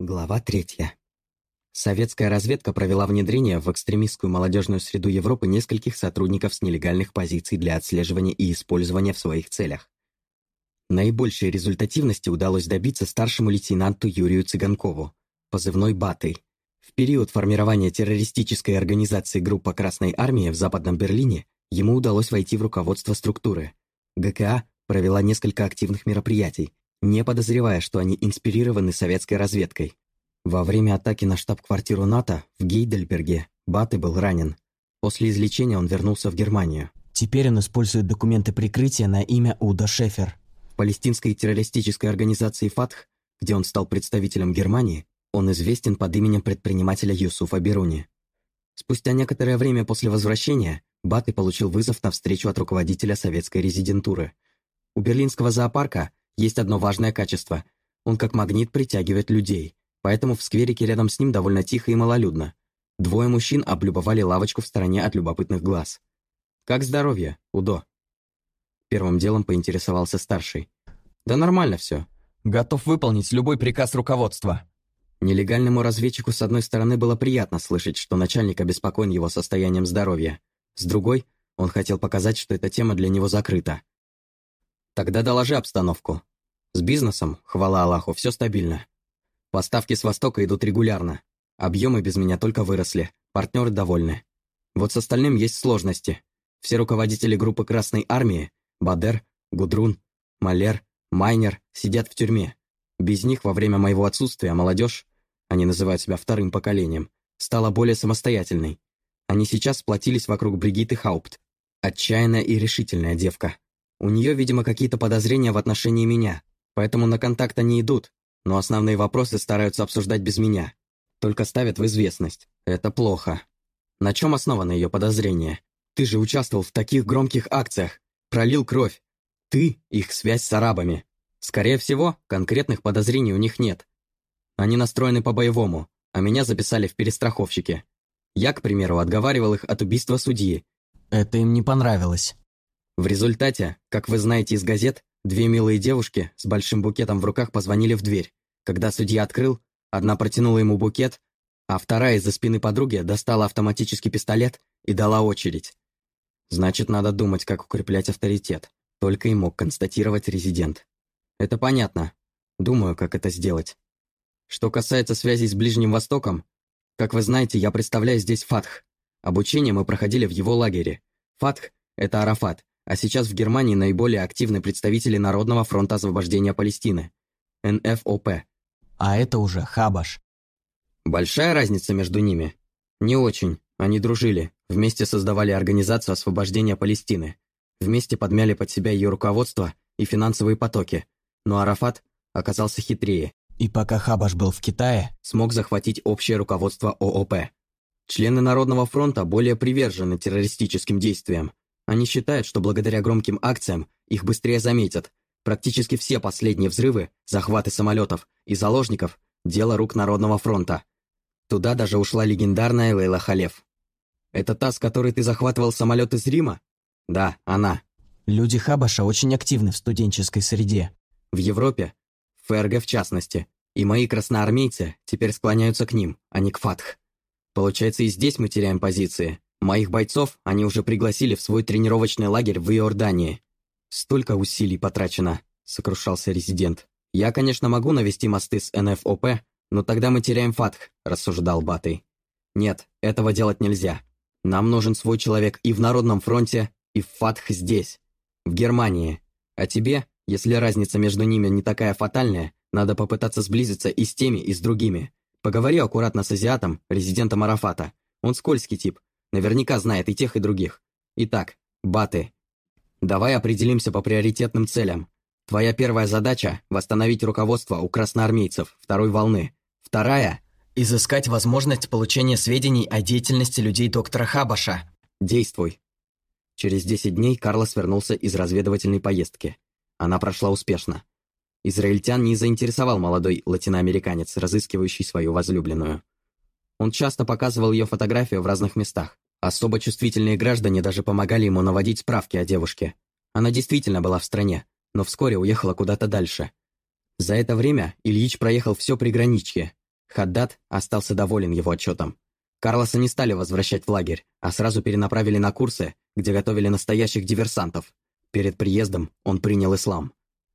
Глава третья. Советская разведка провела внедрение в экстремистскую молодежную среду Европы нескольких сотрудников с нелегальных позиций для отслеживания и использования в своих целях. Наибольшей результативности удалось добиться старшему лейтенанту Юрию Цыганкову, позывной «Батый». В период формирования террористической организации группа Красной Армии в Западном Берлине ему удалось войти в руководство структуры. ГКА провела несколько активных мероприятий, не подозревая, что они инспирированы советской разведкой. Во время атаки на штаб-квартиру НАТО в Гейдельберге Баты был ранен. После излечения он вернулся в Германию. Теперь он использует документы прикрытия на имя Уда Шефер. В палестинской террористической организации «Фатх», где он стал представителем Германии, он известен под именем предпринимателя Юсуфа Беруни. Спустя некоторое время после возвращения Баты получил вызов на встречу от руководителя советской резидентуры. У берлинского зоопарка есть одно важное качество. Он как магнит притягивает людей, поэтому в скверике рядом с ним довольно тихо и малолюдно. Двое мужчин облюбовали лавочку в стороне от любопытных глаз. «Как здоровье, Удо?» Первым делом поинтересовался старший. «Да нормально все. Готов выполнить любой приказ руководства». Нелегальному разведчику с одной стороны было приятно слышать, что начальник обеспокоен его состоянием здоровья. С другой, он хотел показать, что эта тема для него закрыта. «Тогда доложи обстановку», с бизнесом, хвала Аллаху, все стабильно. Поставки с Востока идут регулярно. Объемы без меня только выросли, партнеры довольны. Вот с остальным есть сложности. Все руководители группы Красной Армии, Бадер, Гудрун, Малер, Майнер, сидят в тюрьме. Без них во время моего отсутствия молодежь, они называют себя вторым поколением, стала более самостоятельной. Они сейчас сплотились вокруг Бригиты Хаупт. Отчаянная и решительная девка. У нее, видимо, какие-то подозрения в отношении меня поэтому на контакт они идут, но основные вопросы стараются обсуждать без меня. Только ставят в известность. Это плохо. На чем основано ее подозрение? Ты же участвовал в таких громких акциях, пролил кровь. Ты — их связь с арабами. Скорее всего, конкретных подозрений у них нет. Они настроены по-боевому, а меня записали в перестраховщики. Я, к примеру, отговаривал их от убийства судьи. Это им не понравилось. В результате, как вы знаете из газет, Две милые девушки с большим букетом в руках позвонили в дверь. Когда судья открыл, одна протянула ему букет, а вторая из-за спины подруги достала автоматический пистолет и дала очередь. Значит, надо думать, как укреплять авторитет. Только и мог констатировать резидент. Это понятно. Думаю, как это сделать. Что касается связей с Ближним Востоком, как вы знаете, я представляю здесь Фатх. Обучение мы проходили в его лагере. Фатх — это Арафат, а сейчас в Германии наиболее активны представители Народного фронта освобождения Палестины, НФОП. А это уже Хабаш. Большая разница между ними? Не очень. Они дружили, вместе создавали Организацию освобождения Палестины, вместе подмяли под себя ее руководство и финансовые потоки. Но Арафат оказался хитрее. И пока Хабаш был в Китае, смог захватить общее руководство ООП. Члены Народного фронта более привержены террористическим действиям, они считают, что благодаря громким акциям их быстрее заметят. Практически все последние взрывы, захваты самолетов и заложников – дело рук Народного фронта. Туда даже ушла легендарная Лейла Халев. Это та, с которой ты захватывал самолет из Рима? Да, она. Люди Хабаша очень активны в студенческой среде. В Европе, в ФРГ в частности. И мои красноармейцы теперь склоняются к ним, а не к Фатх. Получается, и здесь мы теряем позиции. Моих бойцов они уже пригласили в свой тренировочный лагерь в Иордании. Столько усилий потрачено, сокрушался резидент. Я, конечно, могу навести мосты с НФОП, но тогда мы теряем Фатх, рассуждал Батый. Нет, этого делать нельзя. Нам нужен свой человек и в Народном фронте, и в Фатх здесь, в Германии. А тебе, если разница между ними не такая фатальная, надо попытаться сблизиться и с теми, и с другими. Поговори аккуратно с азиатом, резидентом Арафата. Он скользкий тип, Наверняка знает и тех, и других. Итак, Баты, давай определимся по приоритетным целям. Твоя первая задача – восстановить руководство у красноармейцев второй волны. Вторая – изыскать возможность получения сведений о деятельности людей доктора Хабаша. Действуй. Через 10 дней Карлос вернулся из разведывательной поездки. Она прошла успешно. Израильтян не заинтересовал молодой латиноамериканец, разыскивающий свою возлюбленную. Он часто показывал ее фотографию в разных местах. Особо чувствительные граждане даже помогали ему наводить справки о девушке. Она действительно была в стране, но вскоре уехала куда-то дальше. За это время Ильич проехал все приграничье, Хаддат остался доволен его отчетом. Карлоса не стали возвращать в лагерь, а сразу перенаправили на курсы, где готовили настоящих диверсантов. Перед приездом он принял ислам.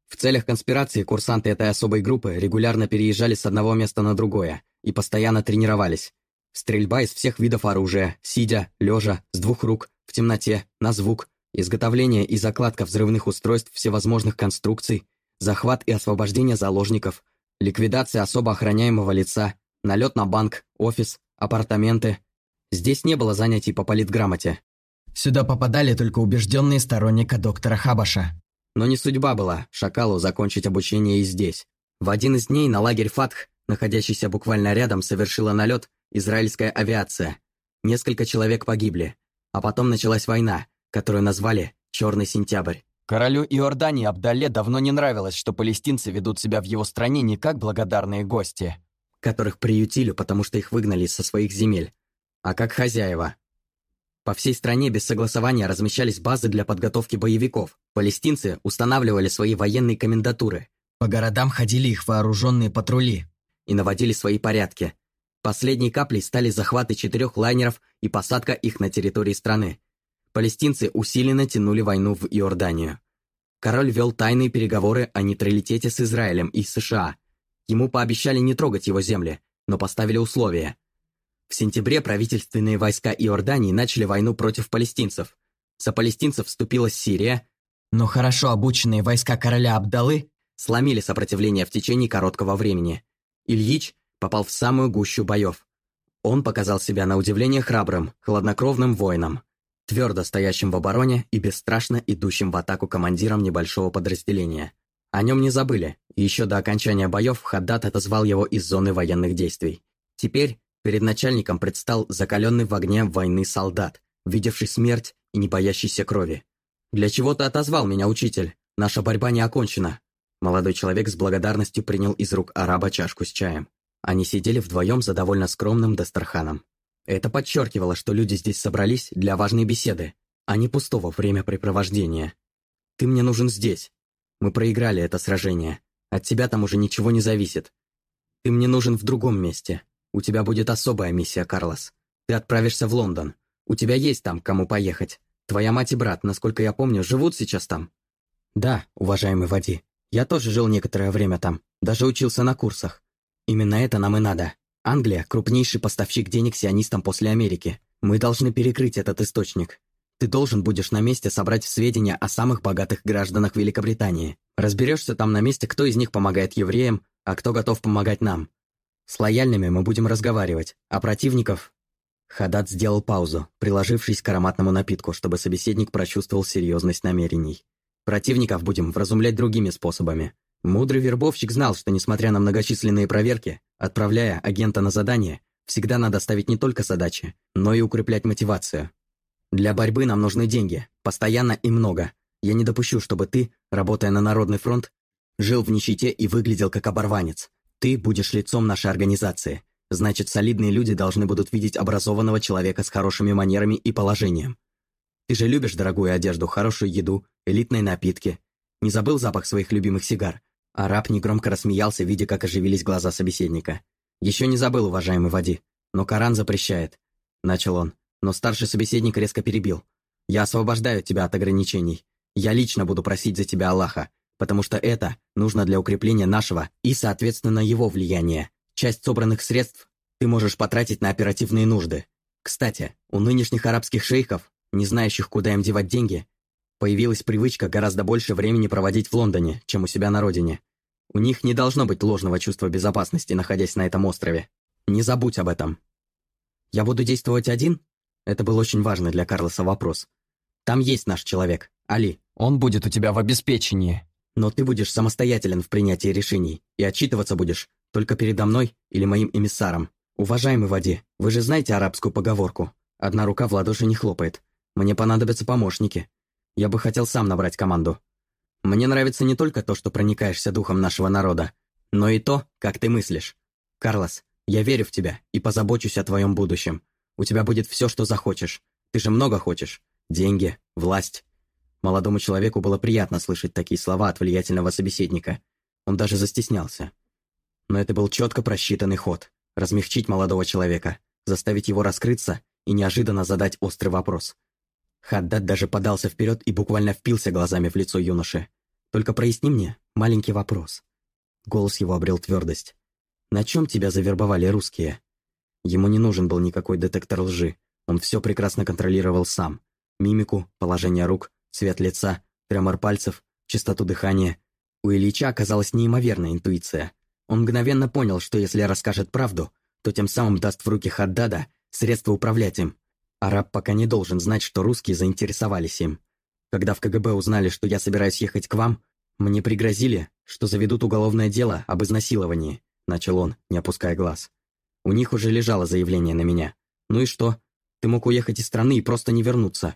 В целях конспирации курсанты этой особой группы регулярно переезжали с одного места на другое и постоянно тренировались. Стрельба из всех видов оружия, сидя, лежа, с двух рук, в темноте, на звук, изготовление и закладка взрывных устройств всевозможных конструкций, захват и освобождение заложников, ликвидация особо охраняемого лица, налет на банк, офис, апартаменты. Здесь не было занятий по политграмоте. Сюда попадали только убежденные сторонника доктора Хабаша. Но не судьба была Шакалу закончить обучение и здесь. В один из дней на лагерь Фатх, находящийся буквально рядом, совершила налет израильская авиация. Несколько человек погибли. А потом началась война, которую назвали «Черный сентябрь». Королю Иордании Абдалле давно не нравилось, что палестинцы ведут себя в его стране не как благодарные гости. Которых приютили, потому что их выгнали со своих земель, а как хозяева. По всей стране без согласования размещались базы для подготовки боевиков. Палестинцы устанавливали свои военные комендатуры. По городам ходили их вооруженные патрули. И наводили свои порядки. Последней каплей стали захваты четырех лайнеров и посадка их на территории страны. Палестинцы усиленно тянули войну в Иорданию. Король вел тайные переговоры о нейтралитете с Израилем и США. Ему пообещали не трогать его земли, но поставили условия. В сентябре правительственные войска Иордании начали войну против палестинцев. За палестинцев вступила Сирия, но хорошо обученные войска короля Абдалы сломили сопротивление в течение короткого времени. Ильич попал в самую гущу боев. Он показал себя на удивление храбрым, хладнокровным воином, твердо стоящим в обороне и бесстрашно идущим в атаку командиром небольшого подразделения. О нем не забыли, еще до окончания боев Хаддат отозвал его из зоны военных действий. Теперь перед начальником предстал закаленный в огне войны солдат, видевший смерть и не боящийся крови. «Для чего ты отозвал меня, учитель? Наша борьба не окончена». Молодой человек с благодарностью принял из рук араба чашку с чаем. Они сидели вдвоем за довольно скромным Дастарханом. Это подчеркивало, что люди здесь собрались для важной беседы, а не пустого времяпрепровождения. «Ты мне нужен здесь. Мы проиграли это сражение. От тебя там уже ничего не зависит. Ты мне нужен в другом месте. У тебя будет особая миссия, Карлос. Ты отправишься в Лондон. У тебя есть там, кому поехать. Твоя мать и брат, насколько я помню, живут сейчас там?» «Да, уважаемый Вади. Я тоже жил некоторое время там. Даже учился на курсах. Именно это нам и надо. Англия – крупнейший поставщик денег сионистам после Америки. Мы должны перекрыть этот источник. Ты должен будешь на месте собрать сведения о самых богатых гражданах Великобритании. Разберешься там на месте, кто из них помогает евреям, а кто готов помогать нам. С лояльными мы будем разговаривать, а противников... Хадат сделал паузу, приложившись к ароматному напитку, чтобы собеседник прочувствовал серьезность намерений. Противников будем вразумлять другими способами. Мудрый вербовщик знал, что, несмотря на многочисленные проверки, отправляя агента на задание, всегда надо ставить не только задачи, но и укреплять мотивацию. Для борьбы нам нужны деньги, постоянно и много. Я не допущу, чтобы ты, работая на Народный фронт, жил в нищете и выглядел как оборванец. Ты будешь лицом нашей организации. Значит, солидные люди должны будут видеть образованного человека с хорошими манерами и положением. Ты же любишь дорогую одежду, хорошую еду, элитные напитки. Не забыл запах своих любимых сигар, Араб негромко рассмеялся, видя, как оживились глаза собеседника. «Еще не забыл, уважаемый Вади, но Коран запрещает», — начал он, но старший собеседник резко перебил. «Я освобождаю тебя от ограничений. Я лично буду просить за тебя Аллаха, потому что это нужно для укрепления нашего и, соответственно, его влияния. Часть собранных средств ты можешь потратить на оперативные нужды. Кстати, у нынешних арабских шейхов, не знающих, куда им девать деньги, Появилась привычка гораздо больше времени проводить в Лондоне, чем у себя на родине. У них не должно быть ложного чувства безопасности, находясь на этом острове. Не забудь об этом. Я буду действовать один? Это был очень важный для Карлоса вопрос. Там есть наш человек, Али. Он будет у тебя в обеспечении. Но ты будешь самостоятелен в принятии решений и отчитываться будешь только передо мной или моим эмиссаром. Уважаемый Вади, вы же знаете арабскую поговорку «Одна рука в ладоши не хлопает». Мне понадобятся помощники. Я бы хотел сам набрать команду. Мне нравится не только то, что проникаешься духом нашего народа, но и то, как ты мыслишь. Карлос, я верю в тебя и позабочусь о твоем будущем. У тебя будет все, что захочешь. Ты же много хочешь. Деньги, власть. Молодому человеку было приятно слышать такие слова от влиятельного собеседника. Он даже застеснялся. Но это был четко просчитанный ход. размягчить молодого человека, заставить его раскрыться и неожиданно задать острый вопрос. Хаддад даже подался вперед и буквально впился глазами в лицо юноши. «Только проясни мне маленький вопрос». Голос его обрел твердость. «На чем тебя завербовали русские?» Ему не нужен был никакой детектор лжи. Он все прекрасно контролировал сам. Мимику, положение рук, цвет лица, тремор пальцев, частоту дыхания. У Ильича оказалась неимоверная интуиция. Он мгновенно понял, что если расскажет правду, то тем самым даст в руки Хаддада средства управлять им. Араб пока не должен знать, что русские заинтересовались им. Когда в КГБ узнали, что я собираюсь ехать к вам, мне пригрозили, что заведут уголовное дело об изнасиловании, начал он, не опуская глаз. У них уже лежало заявление на меня. Ну и что? Ты мог уехать из страны и просто не вернуться.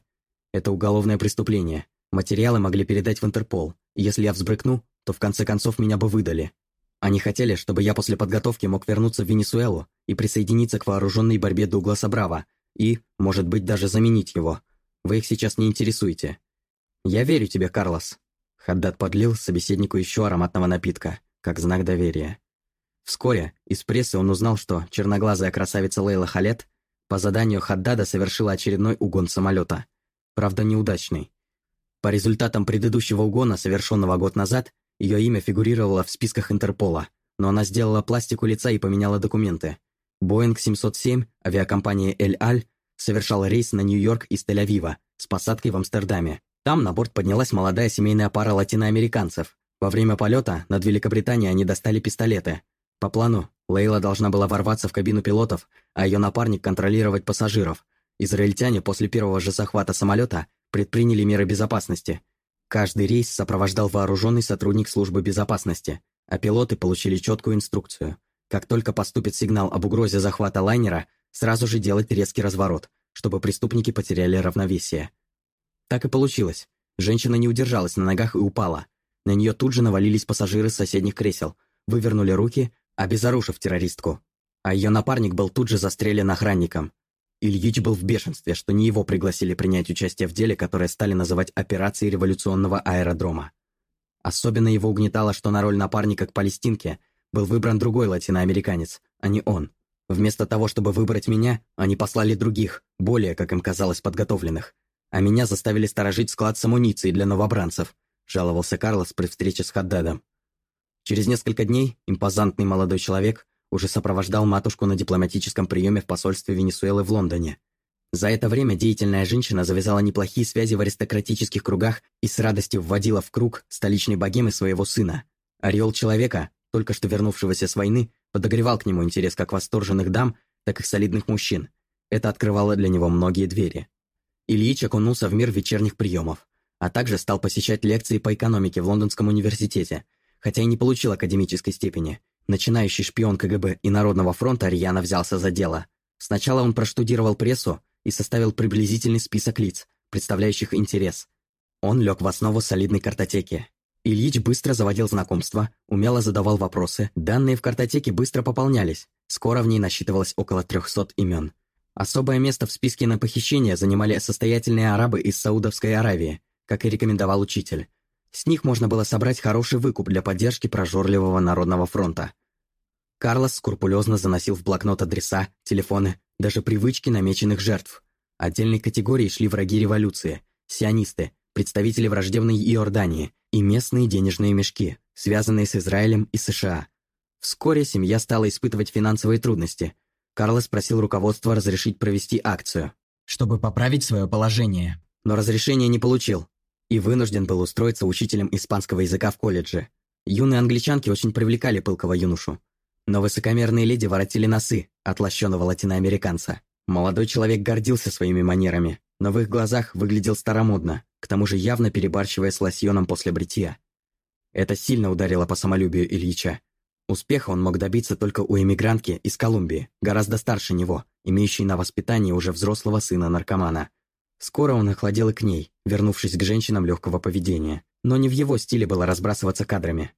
Это уголовное преступление. Материалы могли передать в Интерпол. Если я взбрыкну, то в конце концов меня бы выдали. Они хотели, чтобы я после подготовки мог вернуться в Венесуэлу и присоединиться к вооруженной борьбе Дугласа Браво и, может быть, даже заменить его. Вы их сейчас не интересуете. Я верю тебе, Карлос. Хаддат подлил собеседнику еще ароматного напитка, как знак доверия. Вскоре из прессы он узнал, что черноглазая красавица Лейла Халет по заданию Хаддада совершила очередной угон самолета. Правда, неудачный. По результатам предыдущего угона, совершенного год назад, ее имя фигурировало в списках Интерпола, но она сделала пластику лица и поменяла документы. Боинг 707 авиакомпании «Эль-Аль» совершал рейс на Нью-Йорк из Тель-Авива с посадкой в Амстердаме. Там на борт поднялась молодая семейная пара латиноамериканцев. Во время полета над Великобританией они достали пистолеты. По плану, Лейла должна была ворваться в кабину пилотов, а ее напарник контролировать пассажиров. Израильтяне после первого же захвата самолета предприняли меры безопасности, Каждый рейс сопровождал вооруженный сотрудник службы безопасности, а пилоты получили четкую инструкцию. Как только поступит сигнал об угрозе захвата лайнера, сразу же делать резкий разворот, чтобы преступники потеряли равновесие. Так и получилось. Женщина не удержалась на ногах и упала. На нее тут же навалились пассажиры с соседних кресел, вывернули руки, обезоружив террористку. А ее напарник был тут же застрелен охранником. Ильич был в бешенстве, что не его пригласили принять участие в деле, которое стали называть операцией революционного аэродрома. Особенно его угнетало, что на роль напарника к Палестинке был выбран другой латиноамериканец, а не он. Вместо того, чтобы выбрать меня, они послали других, более, как им казалось, подготовленных. А меня заставили сторожить склад с амуницией для новобранцев, жаловался Карлос при встрече с Хаддадом. Через несколько дней импозантный молодой человек уже сопровождал матушку на дипломатическом приеме в посольстве Венесуэлы в Лондоне. За это время деятельная женщина завязала неплохие связи в аристократических кругах и с радостью вводила в круг столичной богемы своего сына. Ореол человека, только что вернувшегося с войны, подогревал к нему интерес как восторженных дам, так и солидных мужчин. Это открывало для него многие двери. Ильич окунулся в мир вечерних приемов, а также стал посещать лекции по экономике в Лондонском университете, хотя и не получил академической степени, Начинающий шпион КГБ и Народного фронта рьяно взялся за дело. Сначала он проштудировал прессу и составил приблизительный список лиц, представляющих интерес. Он лег в основу солидной картотеки. Ильич быстро заводил знакомства, умело задавал вопросы, данные в картотеке быстро пополнялись, скоро в ней насчитывалось около 300 имен. Особое место в списке на похищение занимали состоятельные арабы из Саудовской Аравии, как и рекомендовал учитель. С них можно было собрать хороший выкуп для поддержки прожорливого Народного фронта. Карлос скрупулезно заносил в блокнот адреса, телефоны, даже привычки намеченных жертв. Отдельной категорией шли враги революции, сионисты, представители враждебной Иордании и местные денежные мешки, связанные с Израилем и США. Вскоре семья стала испытывать финансовые трудности. Карлос просил руководство разрешить провести акцию, чтобы поправить свое положение. Но разрешения не получил и вынужден был устроиться учителем испанского языка в колледже. Юные англичанки очень привлекали пылкого юношу. Но высокомерные леди воротили носы от лощеного латиноамериканца. Молодой человек гордился своими манерами, но в их глазах выглядел старомодно, к тому же явно перебарщивая с лосьоном после бритья. Это сильно ударило по самолюбию Ильича. Успеха он мог добиться только у эмигрантки из Колумбии, гораздо старше него, имеющей на воспитании уже взрослого сына-наркомана. Скоро он охладел и к ней, вернувшись к женщинам легкого поведения. Но не в его стиле было разбрасываться кадрами.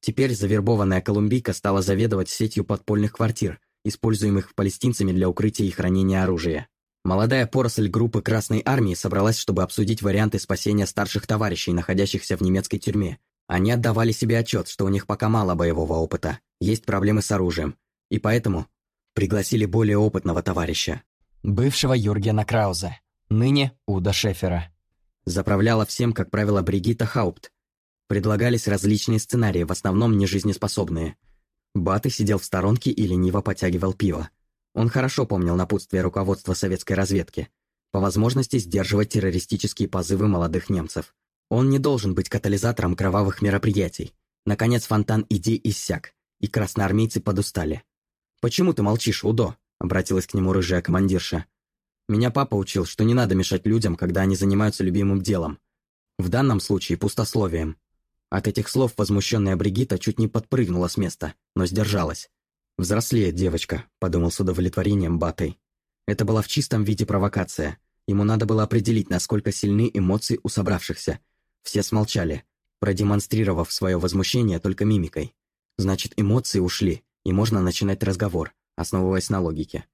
Теперь завербованная колумбийка стала заведовать сетью подпольных квартир, используемых палестинцами для укрытия и хранения оружия. Молодая поросль группы Красной Армии собралась, чтобы обсудить варианты спасения старших товарищей, находящихся в немецкой тюрьме. Они отдавали себе отчет, что у них пока мало боевого опыта, есть проблемы с оружием, и поэтому Пригласили более опытного товарища. Бывшего Юргена Крауза, ныне Уда Шефера. Заправляла всем, как правило, Бригита Хаупт. Предлагались различные сценарии, в основном нежизнеспособные. Баты сидел в сторонке и лениво потягивал пиво. Он хорошо помнил напутствие руководства советской разведки. По возможности сдерживать террористические позывы молодых немцев. Он не должен быть катализатором кровавых мероприятий. Наконец фонтан идей иссяк, и красноармейцы подустали. «Почему ты молчишь, Удо?» — обратилась к нему рыжая командирша. «Меня папа учил, что не надо мешать людям, когда они занимаются любимым делом. В данном случае пустословием». От этих слов возмущенная Бригита чуть не подпрыгнула с места, но сдержалась. «Взрослеет девочка», — подумал с удовлетворением Батой. Это была в чистом виде провокация. Ему надо было определить, насколько сильны эмоции у собравшихся. Все смолчали, продемонстрировав свое возмущение только мимикой. Значит, эмоции ушли, и можно начинать разговор, основываясь на логике.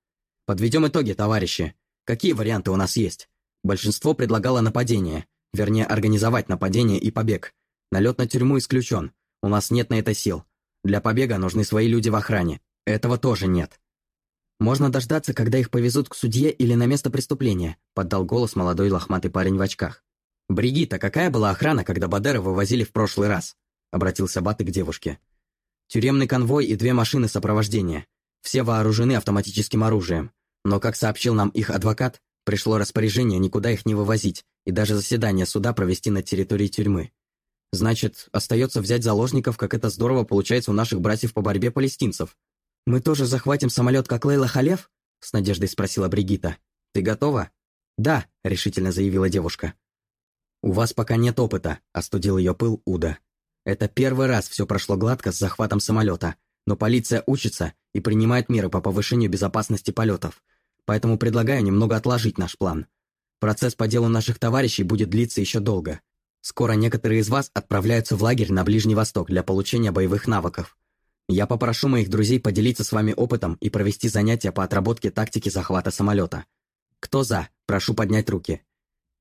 Подведем итоги, товарищи. Какие варианты у нас есть? Большинство предлагало нападение, вернее, организовать нападение и побег. Налет на тюрьму исключен. У нас нет на это сил. Для побега нужны свои люди в охране. Этого тоже нет. Можно дождаться, когда их повезут к судье или на место преступления, поддал голос молодой лохматый парень в очках. «Бригита, какая была охрана, когда Бадера вывозили в прошлый раз?» — обратился Баты к девушке. «Тюремный конвой и две машины сопровождения. Все вооружены автоматическим оружием. Но, как сообщил нам их адвокат, пришло распоряжение никуда их не вывозить и даже заседание суда провести на территории тюрьмы. Значит, остается взять заложников, как это здорово получается у наших братьев по борьбе палестинцев. Мы тоже захватим самолет, как Лейла Халев? С надеждой спросила Бригита. Ты готова? Да, решительно заявила девушка. У вас пока нет опыта, остудил ее пыл Уда. Это первый раз все прошло гладко с захватом самолета, но полиция учится и принимает меры по повышению безопасности полетов. Поэтому предлагаю немного отложить наш план. Процесс по делу наших товарищей будет длиться еще долго. Скоро некоторые из вас отправляются в лагерь на Ближний Восток для получения боевых навыков. Я попрошу моих друзей поделиться с вами опытом и провести занятия по отработке тактики захвата самолета. Кто за? Прошу поднять руки.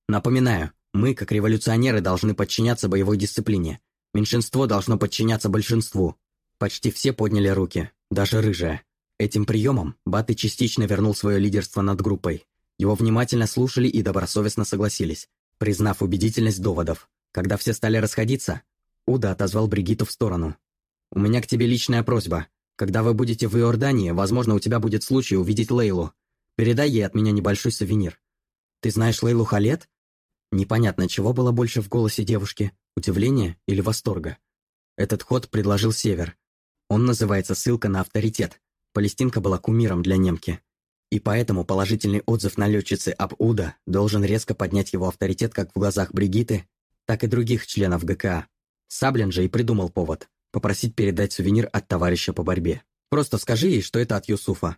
Напоминаю, мы, как революционеры, должны подчиняться боевой дисциплине. Меньшинство должно подчиняться большинству. Почти все подняли руки, даже рыжая. Этим приемом Баты частично вернул свое лидерство над группой. Его внимательно слушали и добросовестно согласились, признав убедительность доводов. Когда все стали расходиться, Уда отозвал Бригиту в сторону. «У меня к тебе личная просьба. Когда вы будете в Иордании, возможно, у тебя будет случай увидеть Лейлу. Передай ей от меня небольшой сувенир. Ты знаешь Лейлу Халет?» Непонятно, чего было больше в голосе девушки – удивления или восторга. Этот ход предложил Север. Он называется «Ссылка на авторитет». Палестинка была кумиром для немки. И поэтому положительный отзыв на летчицы об Уда должен резко поднять его авторитет как в глазах Бригиты, так и других членов ГКА. Саблин же и придумал повод – попросить передать сувенир от товарища по борьбе. Просто скажи ей, что это от Юсуфа.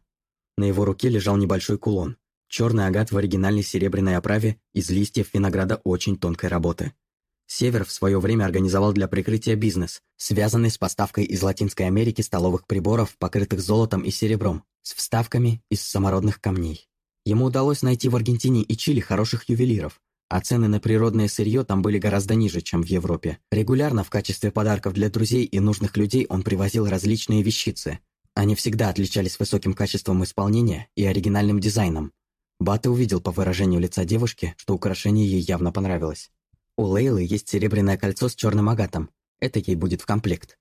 На его руке лежал небольшой кулон. Черный агат в оригинальной серебряной оправе из листьев винограда очень тонкой работы. Север в свое время организовал для прикрытия бизнес, связанный с поставкой из Латинской Америки столовых приборов, покрытых золотом и серебром, с вставками из самородных камней. Ему удалось найти в Аргентине и Чили хороших ювелиров, а цены на природное сырье там были гораздо ниже, чем в Европе. Регулярно в качестве подарков для друзей и нужных людей он привозил различные вещицы. Они всегда отличались высоким качеством исполнения и оригинальным дизайном. Бата увидел по выражению лица девушки, что украшение ей явно понравилось. У Лейлы есть серебряное кольцо с черным агатом. Это ей будет в комплект.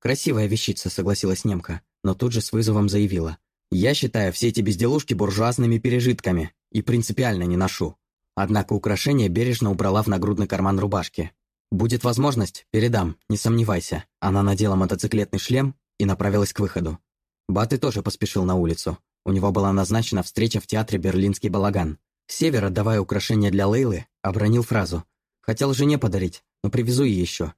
Красивая вещица, согласилась немка, но тут же с вызовом заявила. Я считаю все эти безделушки буржуазными пережитками и принципиально не ношу. Однако украшение бережно убрала в нагрудный карман рубашки. «Будет возможность, передам, не сомневайся». Она надела мотоциклетный шлем и направилась к выходу. Баты тоже поспешил на улицу. У него была назначена встреча в театре «Берлинский балаган». Север, отдавая украшение для Лейлы, обронил фразу Хотел жене подарить, но привезу ей еще.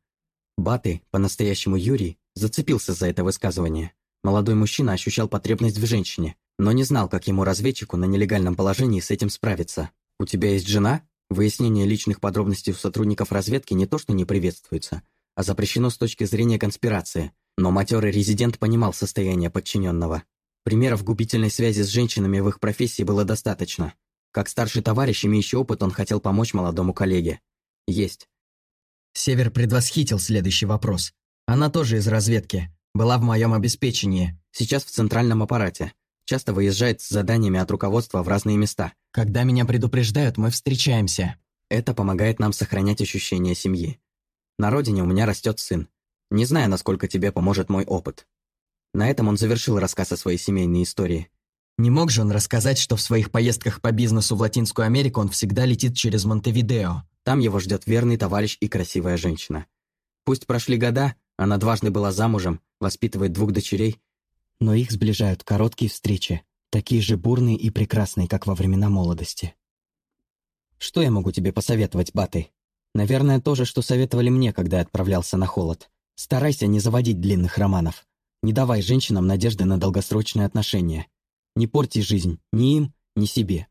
Баты, по-настоящему Юрий, зацепился за это высказывание. Молодой мужчина ощущал потребность в женщине, но не знал, как ему, разведчику, на нелегальном положении с этим справиться. «У тебя есть жена?» Выяснение личных подробностей у сотрудников разведки не то что не приветствуется, а запрещено с точки зрения конспирации. Но матерый резидент понимал состояние подчиненного. Примеров губительной связи с женщинами в их профессии было достаточно. Как старший товарищ, имеющий опыт, он хотел помочь молодому коллеге. Есть. Север предвосхитил следующий вопрос. Она тоже из разведки. Была в моем обеспечении. Сейчас в центральном аппарате. Часто выезжает с заданиями от руководства в разные места. Когда меня предупреждают, мы встречаемся. Это помогает нам сохранять ощущение семьи. На родине у меня растет сын. Не знаю, насколько тебе поможет мой опыт. На этом он завершил рассказ о своей семейной истории. Не мог же он рассказать, что в своих поездках по бизнесу в Латинскую Америку он всегда летит через Монтевидео? Там его ждет верный товарищ и красивая женщина. Пусть прошли года, она дважды была замужем, воспитывает двух дочерей, но их сближают короткие встречи, такие же бурные и прекрасные, как во времена молодости. Что я могу тебе посоветовать, Баты? Наверное, то же, что советовали мне, когда я отправлялся на холод. Старайся не заводить длинных романов. Не давай женщинам надежды на долгосрочные отношения. Не порти жизнь ни им, ни себе.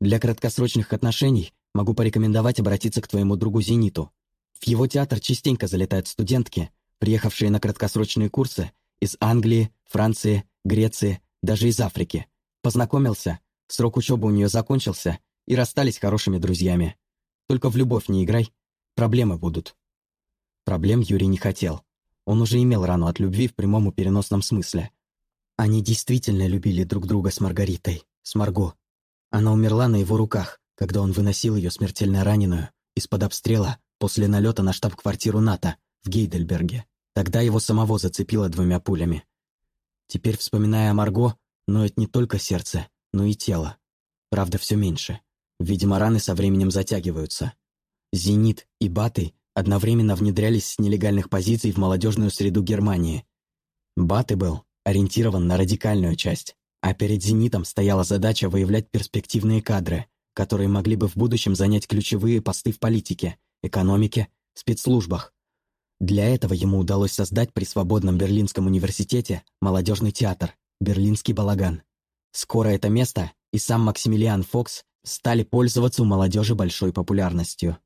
Для краткосрочных отношений могу порекомендовать обратиться к твоему другу Зениту. В его театр частенько залетают студентки, приехавшие на краткосрочные курсы из Англии, Франции, Греции, даже из Африки. Познакомился, срок учебы у нее закончился, и расстались хорошими друзьями. Только в любовь не играй, проблемы будут. Проблем Юрий не хотел. Он уже имел рану от любви в прямом и переносном смысле. Они действительно любили друг друга с Маргаритой, с Марго. Она умерла на его руках, когда он выносил ее смертельно раненую из-под обстрела после налета на штаб-квартиру НАТО в Гейдельберге. Тогда его самого зацепило двумя пулями. Теперь, вспоминая о Марго, ноет не только сердце, но и тело. Правда, все меньше. Видимо, раны со временем затягиваются. «Зенит» и «Баты» одновременно внедрялись с нелегальных позиций в молодежную среду Германии. «Баты» был ориентирован на радикальную часть, а перед «Зенитом» стояла задача выявлять перспективные кадры, которые могли бы в будущем занять ключевые посты в политике, экономике, спецслужбах. Для этого ему удалось создать при Свободном Берлинском университете молодежный театр «Берлинский балаган». Скоро это место и сам Максимилиан Фокс стали пользоваться у молодежи большой популярностью.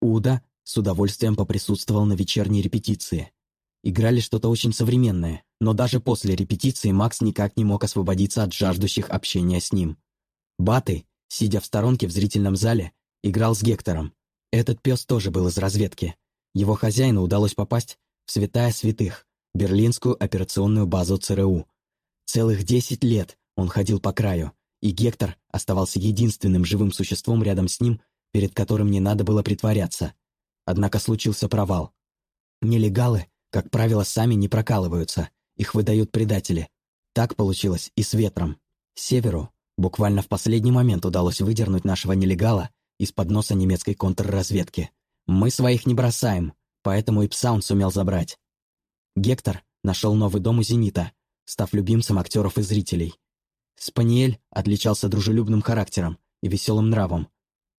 Уда с удовольствием поприсутствовал на вечерней репетиции. Играли что-то очень современное, но даже после репетиции Макс никак не мог освободиться от жаждущих общения с ним. Баты, сидя в сторонке в зрительном зале, играл с Гектором. Этот пес тоже был из разведки. Его хозяину удалось попасть в святая святых, берлинскую операционную базу ЦРУ. Целых десять лет он ходил по краю, и Гектор оставался единственным живым существом рядом с ним, перед которым не надо было притворяться. Однако случился провал. Нелегалы как правило, сами не прокалываются, их выдают предатели. Так получилось и с ветром. Северу буквально в последний момент удалось выдернуть нашего нелегала из-под носа немецкой контрразведки. Мы своих не бросаем, поэтому и пса он сумел забрать. Гектор нашел новый дом у «Зенита», став любимцем актеров и зрителей. Спаниель отличался дружелюбным характером и веселым нравом,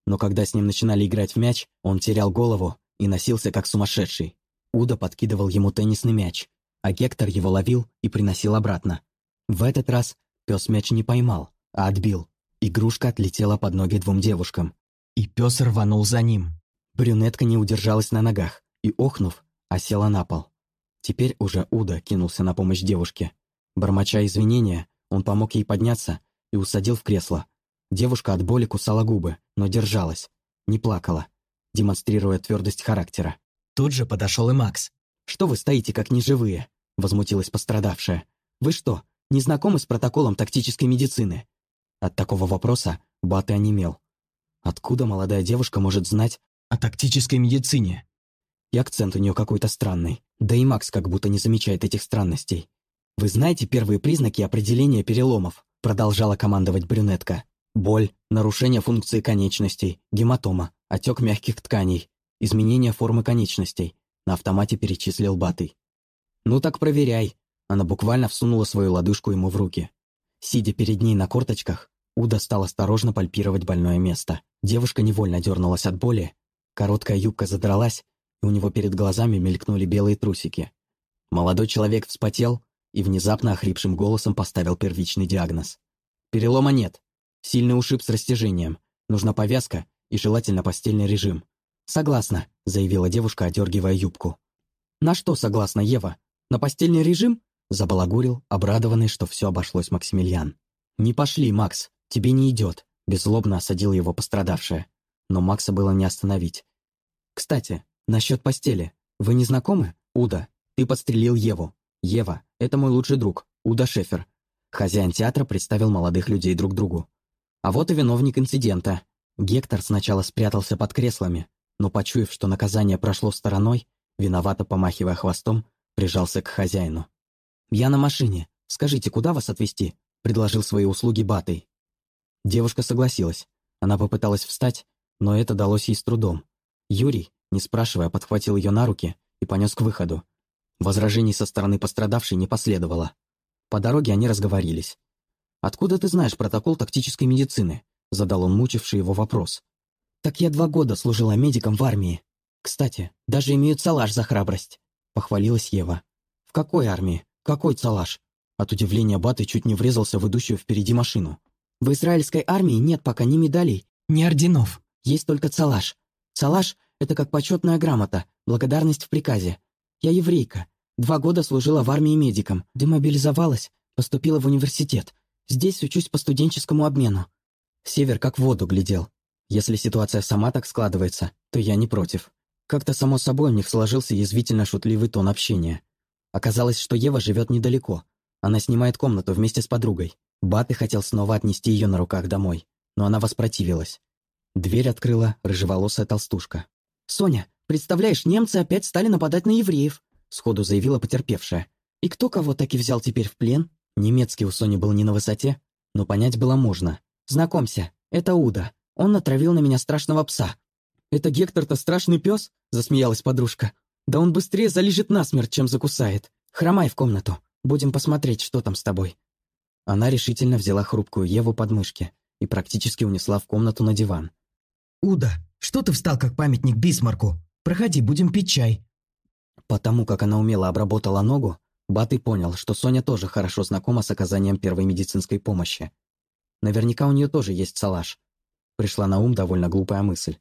но когда с ним начинали играть в мяч, он терял голову и носился как сумасшедший. Уда подкидывал ему теннисный мяч, а Гектор его ловил и приносил обратно. В этот раз пес мяч не поймал, а отбил. Игрушка отлетела под ноги двум девушкам. И пес рванул за ним. Брюнетка не удержалась на ногах и, охнув, осела на пол. Теперь уже Уда кинулся на помощь девушке. Бормоча извинения, он помог ей подняться и усадил в кресло. Девушка от боли кусала губы, но держалась, не плакала, демонстрируя твердость характера. Тут же подошел и Макс. «Что вы стоите, как неживые?» — возмутилась пострадавшая. «Вы что, не знакомы с протоколом тактической медицины?» От такого вопроса Баты онемел. Откуда молодая девушка может знать о тактической медицине? И акцент у нее какой-то странный. Да и Макс как будто не замечает этих странностей. «Вы знаете первые признаки определения переломов?» продолжала командовать брюнетка. Боль, нарушение функции конечностей, гематома, отек мягких тканей, изменение формы конечностей», — на автомате перечислил Батый. «Ну так проверяй». Она буквально всунула свою ладошку ему в руки. Сидя перед ней на корточках, Уда стал осторожно пальпировать больное место. Девушка невольно дернулась от боли, короткая юбка задралась, и у него перед глазами мелькнули белые трусики. Молодой человек вспотел и внезапно охрипшим голосом поставил первичный диагноз. «Перелома нет. Сильный ушиб с растяжением. Нужна повязка и желательно постельный режим. «Согласна», — заявила девушка, одергивая юбку. «На что согласна, Ева? На постельный режим?» — забалагурил, обрадованный, что все обошлось Максимилиан. «Не пошли, Макс, тебе не идет», — беззлобно осадил его пострадавшая. Но Макса было не остановить. «Кстати, насчет постели. Вы не знакомы? Уда, ты подстрелил Еву. Ева, это мой лучший друг, Уда Шефер. Хозяин театра представил молодых людей друг другу. А вот и виновник инцидента. Гектор сначала спрятался под креслами, но, почуяв, что наказание прошло стороной, виновато помахивая хвостом, прижался к хозяину. «Я на машине. Скажите, куда вас отвезти?» — предложил свои услуги Батый. Девушка согласилась. Она попыталась встать, но это далось ей с трудом. Юрий, не спрашивая, подхватил ее на руки и понес к выходу. Возражений со стороны пострадавшей не последовало. По дороге они разговорились. «Откуда ты знаешь протокол тактической медицины?» — задал он мучивший его вопрос. «Так я два года служила медиком в армии. Кстати, даже имею цалаш за храбрость», — похвалилась Ева. «В какой армии? Какой цалаш?» От удивления Баты чуть не врезался в идущую впереди машину. «В израильской армии нет пока ни медалей, ни орденов. Есть только цалаш. Цалаш — это как почетная грамота, благодарность в приказе. Я еврейка. Два года служила в армии медиком, демобилизовалась, поступила в университет. Здесь учусь по студенческому обмену. Север как в воду глядел. Если ситуация сама так складывается, то я не против. Как-то само собой у них сложился язвительно-шутливый тон общения. Оказалось, что Ева живет недалеко. Она снимает комнату вместе с подругой. Баты хотел снова отнести ее на руках домой, но она воспротивилась. Дверь открыла рыжеволосая толстушка. «Соня, представляешь, немцы опять стали нападать на евреев», сходу заявила потерпевшая. «И кто кого таки взял теперь в плен?» Немецкий у Сони был не на высоте, но понять было можно. «Знакомься, это Уда. Он натравил на меня страшного пса». «Это Гектор-то страшный пес?» — засмеялась подружка. «Да он быстрее залежит насмерть, чем закусает. Хромай в комнату. Будем посмотреть, что там с тобой». Она решительно взяла хрупкую Еву под мышки и практически унесла в комнату на диван. «Уда, что ты встал как памятник Бисмарку? Проходи, будем пить чай». Потому как она умело обработала ногу, Батый понял, что Соня тоже хорошо знакома с оказанием первой медицинской помощи. Наверняка у нее тоже есть салаш. Пришла на ум довольно глупая мысль.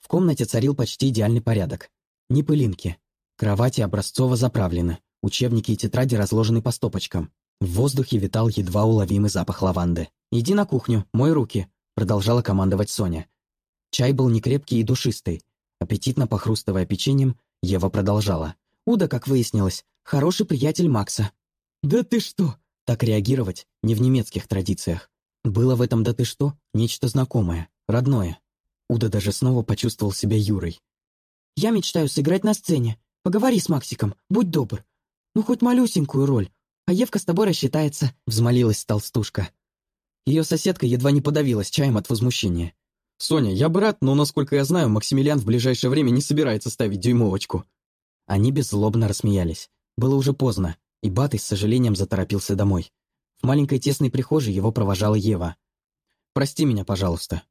В комнате царил почти идеальный порядок. Ни пылинки. Кровати образцово заправлены, учебники и тетради разложены по стопочкам. В воздухе витал едва уловимый запах лаванды. «Иди на кухню, мой руки», — продолжала командовать Соня. Чай был некрепкий и душистый. Аппетитно похрустывая печеньем, Ева продолжала. «Уда, как выяснилось, хороший приятель Макса». «Да ты что?» Так реагировать не в немецких традициях. Было в этом «да ты что» нечто знакомое, родное. Уда даже снова почувствовал себя Юрой. «Я мечтаю сыграть на сцене. Поговори с Максиком, будь добр. Ну, хоть малюсенькую роль, а Евка с тобой рассчитается», — взмолилась толстушка. Ее соседка едва не подавилась чаем от возмущения. «Соня, я бы рад, но, насколько я знаю, Максимилиан в ближайшее время не собирается ставить дюймовочку». Они беззлобно рассмеялись. Было уже поздно, и Батый с сожалением заторопился домой. В маленькой тесной прихожей его провожала Ева. «Прости меня, пожалуйста».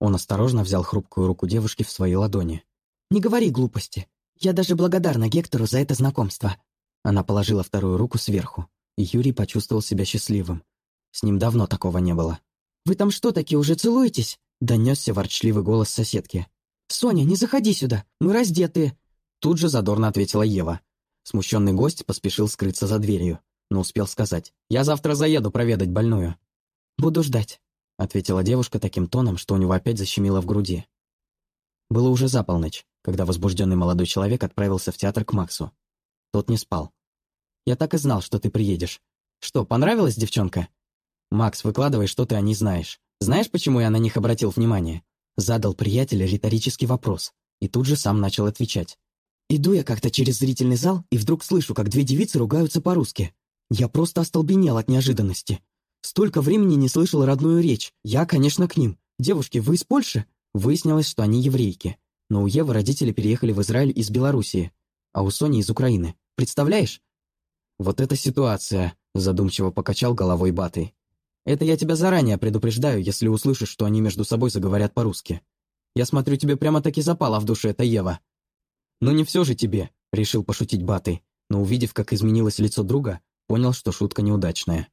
Он осторожно взял хрупкую руку девушки в свои ладони. «Не говори глупости. Я даже благодарна Гектору за это знакомство». Она положила вторую руку сверху, и Юрий почувствовал себя счастливым. С ним давно такого не было. «Вы там что, таки уже целуетесь?» Донесся ворчливый голос соседки. «Соня, не заходи сюда, мы раздетые!» Тут же задорно ответила Ева. Смущенный гость поспешил скрыться за дверью, но успел сказать. «Я завтра заеду проведать больную». «Буду ждать», — ответила девушка таким тоном, что у него опять защемило в груди. Было уже за полночь, когда возбужденный молодой человек отправился в театр к Максу. Тот не спал. «Я так и знал, что ты приедешь. Что, понравилась девчонка?» «Макс, выкладывай, что ты о ней знаешь. Знаешь, почему я на них обратил внимание?» Задал приятель риторический вопрос и тут же сам начал отвечать. «Иду я как-то через зрительный зал и вдруг слышу, как две девицы ругаются по-русски. Я просто остолбенел от неожиданности. Столько времени не слышал родную речь. Я, конечно, к ним. Девушки, вы из Польши?» Выяснилось, что они еврейки. Но у Евы родители переехали в Израиль из Белоруссии, а у Сони из Украины. Представляешь? «Вот эта ситуация», — задумчиво покачал головой Батый. Это я тебя заранее предупреждаю, если услышишь, что они между собой заговорят по-русски. Я смотрю, тебе прямо-таки запала в душе эта Ева. Но не все же тебе, решил пошутить Батый, но увидев, как изменилось лицо друга, понял, что шутка неудачная.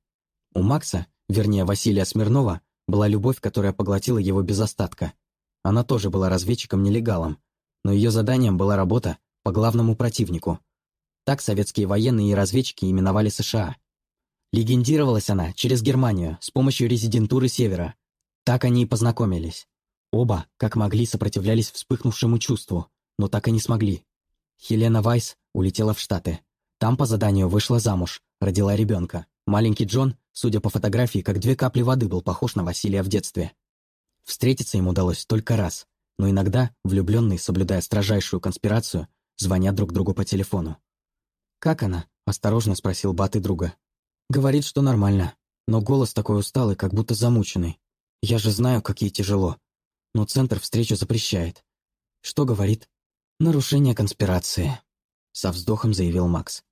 У Макса, вернее Василия Смирнова, была любовь, которая поглотила его без остатка. Она тоже была разведчиком-нелегалом, но ее заданием была работа по главному противнику. Так советские военные и разведчики именовали США – Легендировалась она через Германию с помощью резидентуры Севера. Так они и познакомились. Оба, как могли, сопротивлялись вспыхнувшему чувству, но так и не смогли. Хелена Вайс улетела в Штаты. Там по заданию вышла замуж, родила ребенка, Маленький Джон, судя по фотографии, как две капли воды был похож на Василия в детстве. Встретиться им удалось только раз, но иногда влюбленные, соблюдая строжайшую конспирацию, звонят друг другу по телефону. «Как она?» – осторожно спросил Баты друга. «Говорит, что нормально, но голос такой усталый, как будто замученный. Я же знаю, как ей тяжело. Но центр встречу запрещает. Что говорит? Нарушение конспирации», – со вздохом заявил Макс.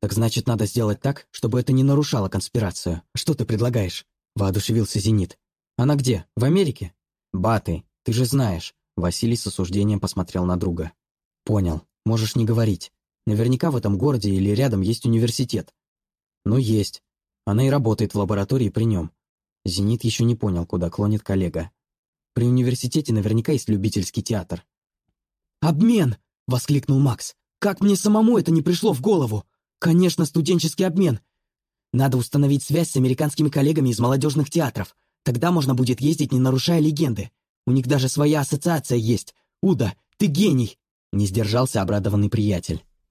«Так значит, надо сделать так, чтобы это не нарушало конспирацию. Что ты предлагаешь?» – воодушевился Зенит. «Она где? В Америке?» «Баты, ты же знаешь». Василий с осуждением посмотрел на друга. «Понял. Можешь не говорить. Наверняка в этом городе или рядом есть университет». «Ну, есть. Она и работает в лаборатории при нем. Зенит еще не понял, куда клонит коллега. При университете наверняка есть любительский театр. «Обмен!» — воскликнул Макс. «Как мне самому это не пришло в голову? Конечно, студенческий обмен. Надо установить связь с американскими коллегами из молодежных театров. Тогда можно будет ездить, не нарушая легенды. У них даже своя ассоциация есть. Уда, ты гений!» Не сдержался обрадованный приятель.